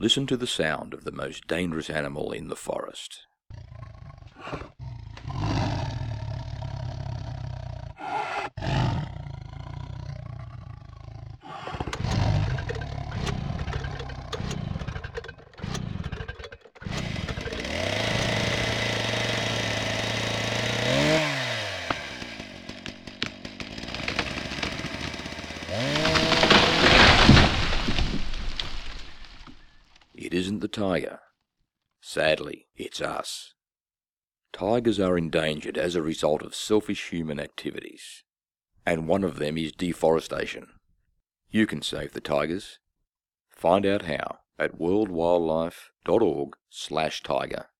Listen to the sound of the most dangerous animal in the forest. It isn't the tiger. Sadly, it's us. Tigers are endangered as a result of selfish human activities, and one of them is deforestation. You can save the tigers. Find out how at worldwildlife.org slash tiger.